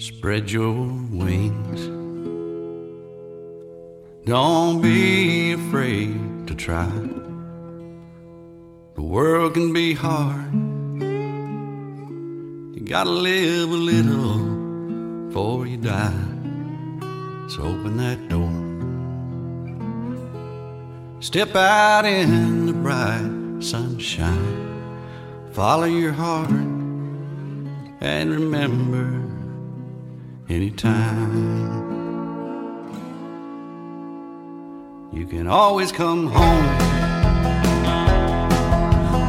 Spread your wings. Don't be afraid to try. The world can be hard. You gotta live a little before you die. So open that door. Step out in the bright sunshine. Follow your heart and remember anytime. You can always come home.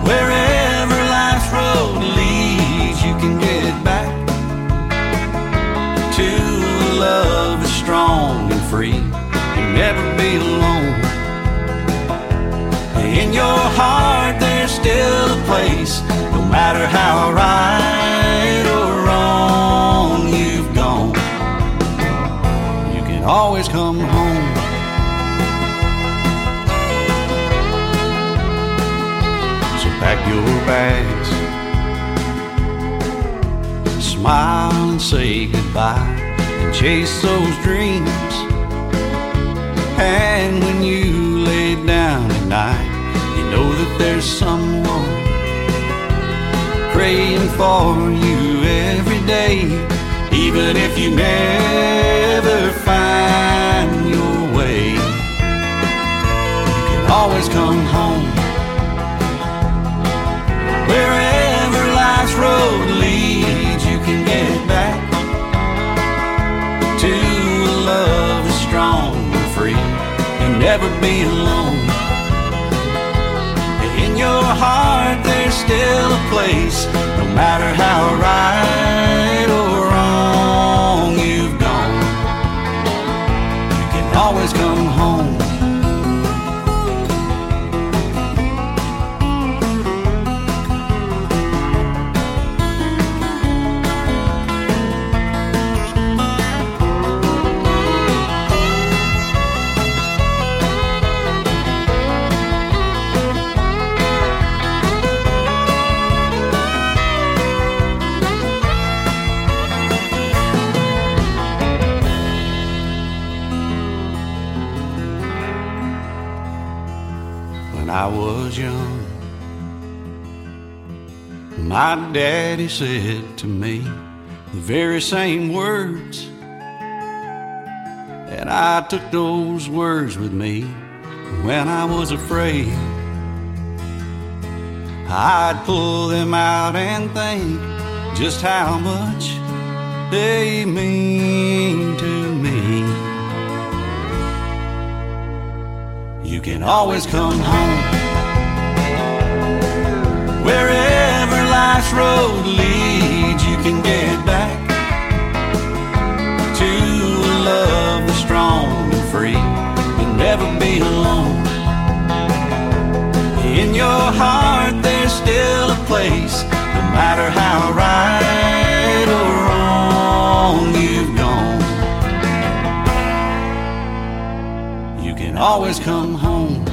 Wherever life's road leads, you can get back to a love that's strong and free. You'll never be alone. In your heart, there's still a place, no matter how right pack your bags, smile and say goodbye, and chase those dreams. And when you lay down at night, you know that there's someone praying for you every day, even if you never find your way. You can always come home. Strong and free. You'll never be alone. In your heart, there's still a place, no matter how right when I was young. My daddy said to me the very same words. And I took those words with me when I was afraid. I'd pull them out and think just how much they mean to You can always come home. Wherever life's road leads, you can get back to a love that's strong and free. You'll never be alone. In your heart, there's still a place, no matter how right always come home.